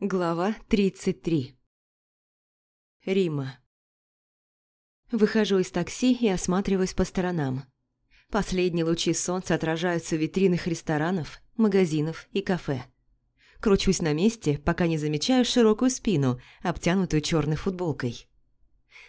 Глава 33 Рима Выхожу из такси и осматриваюсь по сторонам. Последние лучи солнца отражаются в витринах ресторанов, магазинов и кафе. Кручусь на месте, пока не замечаю широкую спину, обтянутую черной футболкой.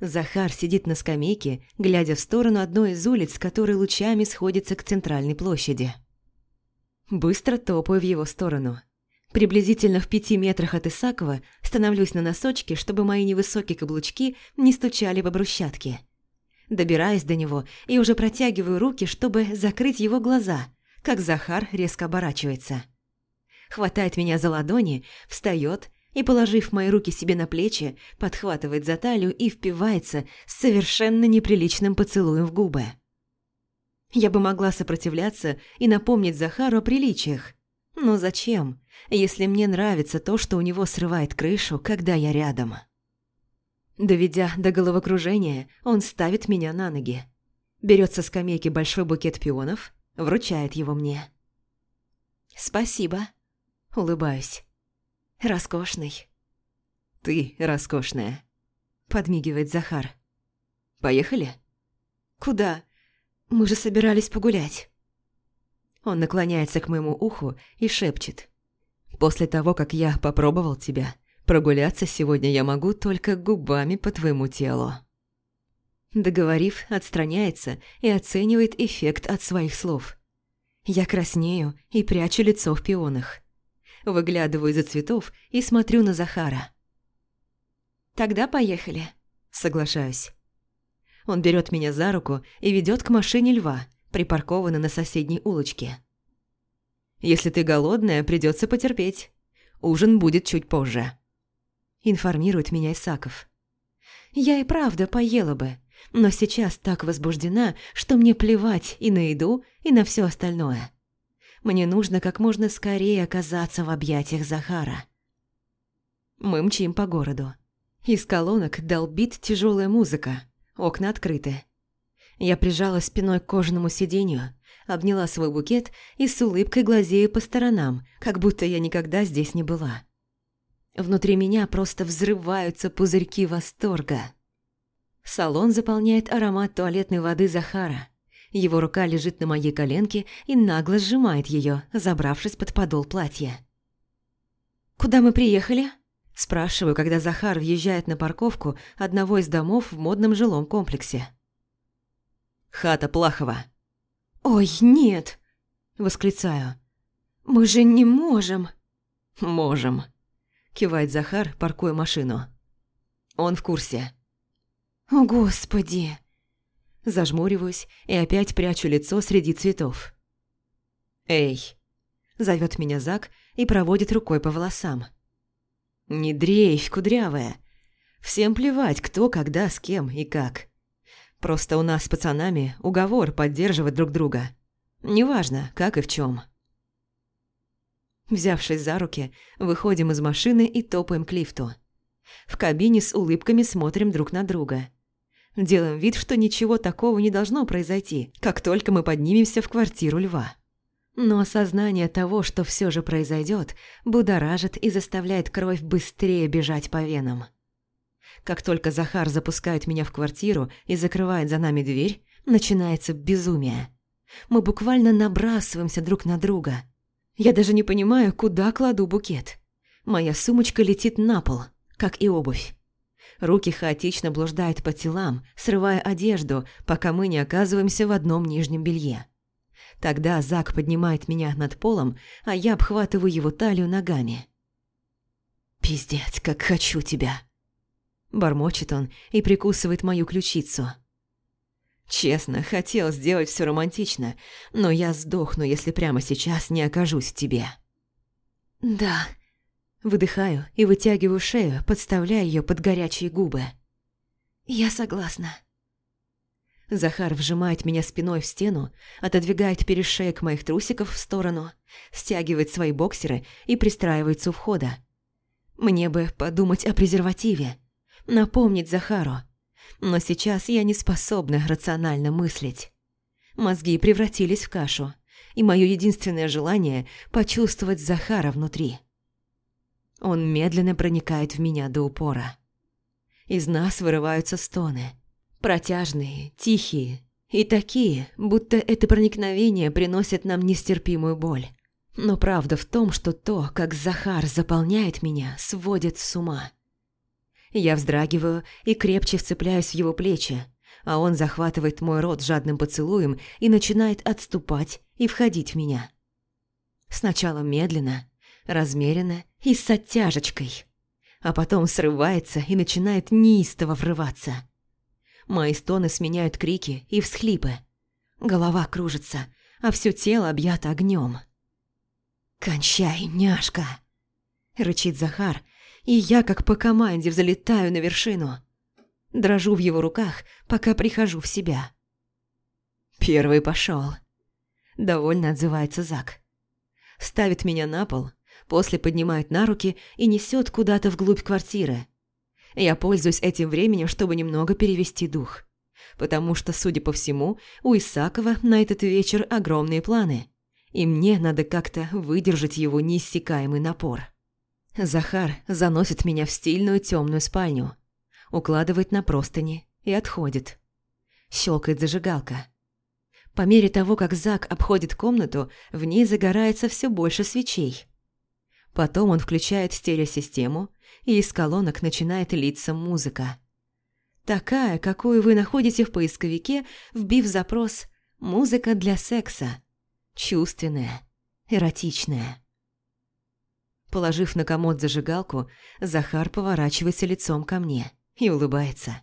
Захар сидит на скамейке, глядя в сторону одной из улиц, которые лучами сходятся к центральной площади. Быстро топаю в его сторону – Приблизительно в пяти метрах от Исакова становлюсь на носочки, чтобы мои невысокие каблучки не стучали по брусчатке. Добираюсь до него и уже протягиваю руки, чтобы закрыть его глаза, как Захар резко оборачивается. Хватает меня за ладони, встает и, положив мои руки себе на плечи, подхватывает за талию и впивается с совершенно неприличным поцелуем в губы. Я бы могла сопротивляться и напомнить Захару о приличиях, но зачем, если мне нравится то, что у него срывает крышу, когда я рядом? Доведя до головокружения, он ставит меня на ноги. Берет со скамейки большой букет пионов, вручает его мне. «Спасибо», — улыбаюсь. «Роскошный». «Ты роскошная», — подмигивает Захар. «Поехали?» «Куда? Мы же собирались погулять». Он наклоняется к моему уху и шепчет. «После того, как я попробовал тебя, прогуляться сегодня я могу только губами по твоему телу». Договорив, отстраняется и оценивает эффект от своих слов. Я краснею и прячу лицо в пионах. Выглядываю из-за цветов и смотрю на Захара. «Тогда поехали», — соглашаюсь. Он берет меня за руку и ведет к машине льва, припаркованы на соседней улочке. «Если ты голодная, придется потерпеть. Ужин будет чуть позже», – информирует меня Исаков. «Я и правда поела бы, но сейчас так возбуждена, что мне плевать и на еду, и на все остальное. Мне нужно как можно скорее оказаться в объятиях Захара». Мы мчим по городу. Из колонок долбит тяжелая музыка, окна открыты. Я прижала спиной к кожаному сиденью, обняла свой букет и с улыбкой глазею по сторонам, как будто я никогда здесь не была. Внутри меня просто взрываются пузырьки восторга. Салон заполняет аромат туалетной воды Захара. Его рука лежит на моей коленке и нагло сжимает ее, забравшись под подол платья. «Куда мы приехали?» Спрашиваю, когда Захар въезжает на парковку одного из домов в модном жилом комплексе. Хата Плахова. «Ой, нет!» – восклицаю. «Мы же не можем!» «Можем!» – кивает Захар, паркуя машину. Он в курсе. «О, Господи!» Зажмуриваюсь и опять прячу лицо среди цветов. «Эй!» – зовет меня Зак и проводит рукой по волосам. «Не дрейфь, кудрявая. Всем плевать, кто, когда, с кем и как. Просто у нас с пацанами уговор поддерживать друг друга. Неважно, как и в чем. Взявшись за руки, выходим из машины и топаем к лифту. В кабине с улыбками смотрим друг на друга. Делаем вид, что ничего такого не должно произойти, как только мы поднимемся в квартиру льва. Но осознание того, что все же произойдет, будоражит и заставляет кровь быстрее бежать по венам. Как только Захар запускает меня в квартиру и закрывает за нами дверь, начинается безумие. Мы буквально набрасываемся друг на друга. Я даже не понимаю, куда кладу букет. Моя сумочка летит на пол, как и обувь. Руки хаотично блуждают по телам, срывая одежду, пока мы не оказываемся в одном нижнем белье. Тогда Зак поднимает меня над полом, а я обхватываю его талию ногами. «Пиздец, как хочу тебя!» Бормочет он и прикусывает мою ключицу. Честно, хотел сделать все романтично, но я сдохну, если прямо сейчас не окажусь в тебе. Да. Выдыхаю и вытягиваю шею, подставляя ее под горячие губы. Я согласна. Захар вжимает меня спиной в стену, отодвигает перешеек моих трусиков в сторону, стягивает свои боксеры и пристраивается у входа. Мне бы подумать о презервативе напомнить Захару. Но сейчас я не способна рационально мыслить. Мозги превратились в кашу, и мое единственное желание – почувствовать Захара внутри. Он медленно проникает в меня до упора. Из нас вырываются стоны. Протяжные, тихие и такие, будто это проникновение приносит нам нестерпимую боль. Но правда в том, что то, как Захар заполняет меня, сводит с ума. Я вздрагиваю и крепче вцепляюсь в его плечи, а он захватывает мой рот жадным поцелуем и начинает отступать и входить в меня. Сначала медленно, размеренно и с оттяжечкой, а потом срывается и начинает неистово врываться. Мои стоны сменяют крики и всхлипы. Голова кружится, а все тело объято огнем. «Кончай, няшка!» – рычит Захар, и я, как по команде, взлетаю на вершину. Дрожу в его руках, пока прихожу в себя. Первый пошел. Довольно отзывается Зак. Ставит меня на пол, после поднимает на руки и несет куда-то вглубь квартиры. Я пользуюсь этим временем, чтобы немного перевести дух. Потому что, судя по всему, у Исакова на этот вечер огромные планы. И мне надо как-то выдержать его неиссякаемый напор. Захар заносит меня в стильную темную спальню, укладывает на простыни и отходит. Щелкает зажигалка. По мере того, как Зак обходит комнату, в ней загорается все больше свечей. Потом он включает стереосистему, и из колонок начинает литься музыка. Такая, какую вы находите в поисковике, вбив запрос «музыка для секса». Чувственная, эротичная. Положив на комод зажигалку, Захар поворачивается лицом ко мне и улыбается.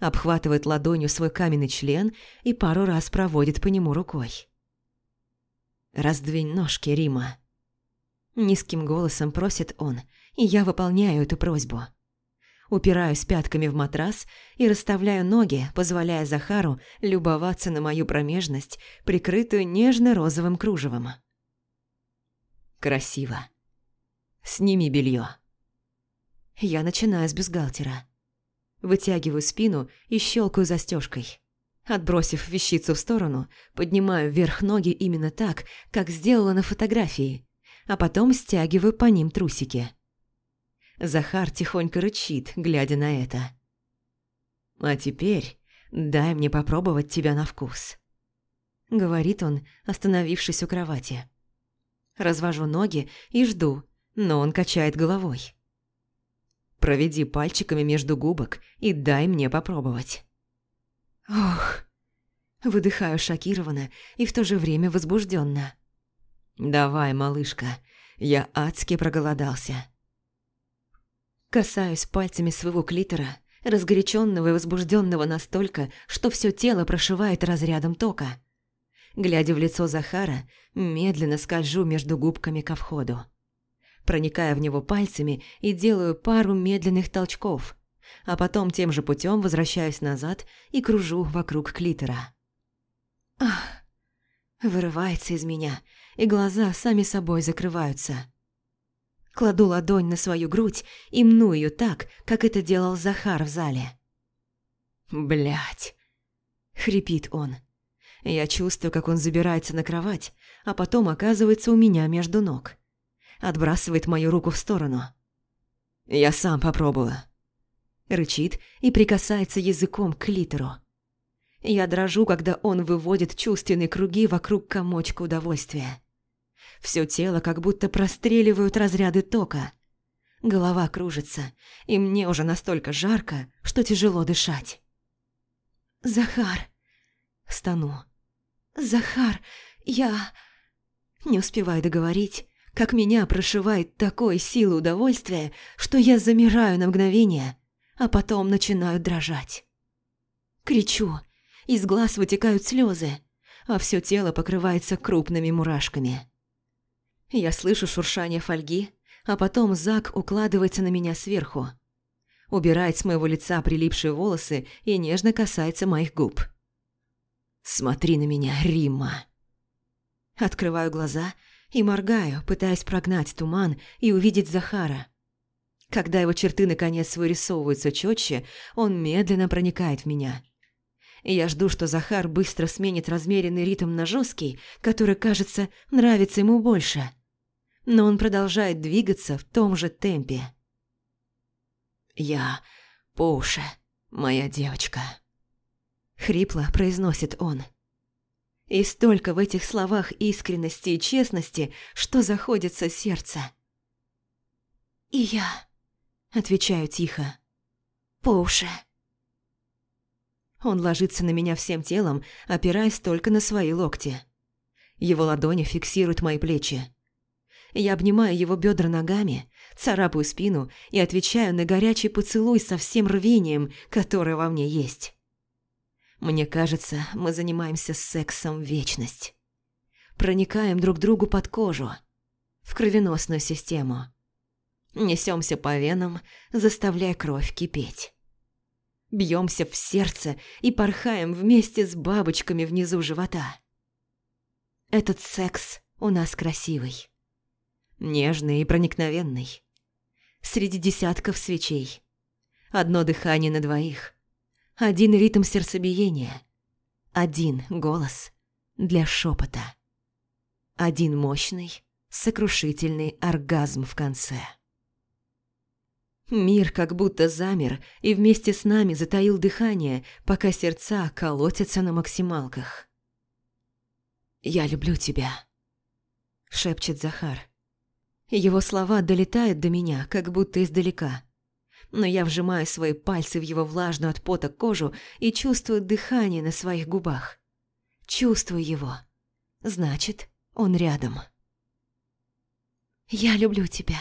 Обхватывает ладонью свой каменный член и пару раз проводит по нему рукой. «Раздвинь ножки, Рима». Низким голосом просит он, и я выполняю эту просьбу. Упираюсь пятками в матрас и расставляю ноги, позволяя Захару любоваться на мою промежность, прикрытую нежно-розовым кружевом. Красиво. Сними белье. Я начинаю с бюстгальтера. Вытягиваю спину и щелкаю застежкой. Отбросив вещицу в сторону, поднимаю вверх ноги именно так, как сделала на фотографии, а потом стягиваю по ним трусики. Захар тихонько рычит, глядя на это. «А теперь дай мне попробовать тебя на вкус», — говорит он, остановившись у кровати. Развожу ноги и жду, но он качает головой. Проведи пальчиками между губок и дай мне попробовать. Ох, выдыхаю шокированно и в то же время возбужденно. Давай, малышка, я адски проголодался. Касаюсь пальцами своего клитора, разгоряченного и возбужденного настолько, что все тело прошивает разрядом тока. Глядя в лицо Захара, медленно скольжу между губками ко входу проникая в него пальцами и делаю пару медленных толчков, а потом тем же путем возвращаюсь назад и кружу вокруг клитора. Ах! Вырывается из меня, и глаза сами собой закрываются. Кладу ладонь на свою грудь и мну ее так, как это делал Захар в зале. Блять! хрипит он. Я чувствую, как он забирается на кровать, а потом оказывается у меня между ног отбрасывает мою руку в сторону. «Я сам попробую». Рычит и прикасается языком к литеру. Я дрожу, когда он выводит чувственные круги вокруг комочка удовольствия. Все тело как будто простреливают разряды тока. Голова кружится, и мне уже настолько жарко, что тяжело дышать. «Захар!» Стану. «Захар, я...» Не успеваю договорить, как меня прошивает такой силы удовольствия, что я замираю на мгновение, а потом начинаю дрожать. Кричу, из глаз вытекают слезы, а все тело покрывается крупными мурашками. Я слышу шуршание фольги, а потом Зак укладывается на меня сверху. Убирает с моего лица прилипшие волосы и нежно касается моих губ. «Смотри на меня, Римма!» Открываю глаза и моргаю, пытаясь прогнать туман и увидеть Захара. Когда его черты наконец вырисовываются четче, он медленно проникает в меня. Я жду, что Захар быстро сменит размеренный ритм на жесткий, который, кажется, нравится ему больше. но он продолжает двигаться в том же темпе. «Я по уши, моя девочка», — хрипло произносит он. И столько в этих словах искренности и честности, что заходится сердце. «И я», — отвечаю тихо, — «по уши». Он ложится на меня всем телом, опираясь только на свои локти. Его ладони фиксируют мои плечи. Я обнимаю его бедра ногами, царапаю спину и отвечаю на горячий поцелуй со всем рвением, которое во мне есть. Мне кажется, мы занимаемся сексом вечность. Проникаем друг другу под кожу, в кровеносную систему. Несемся по венам, заставляя кровь кипеть. Бьемся в сердце и порхаем вместе с бабочками внизу живота. Этот секс у нас красивый. Нежный и проникновенный. Среди десятков свечей. Одно дыхание на двоих. Один ритм сердцебиения. Один голос для шепота. Один мощный, сокрушительный оргазм в конце. Мир как будто замер и вместе с нами затаил дыхание, пока сердца колотятся на максималках. «Я люблю тебя», — шепчет Захар. Его слова долетают до меня, как будто издалека но я вжимаю свои пальцы в его влажную от пота кожу и чувствую дыхание на своих губах. Чувствую его. Значит, он рядом. «Я люблю тебя»,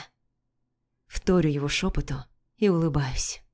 — вторю его шепоту и улыбаюсь.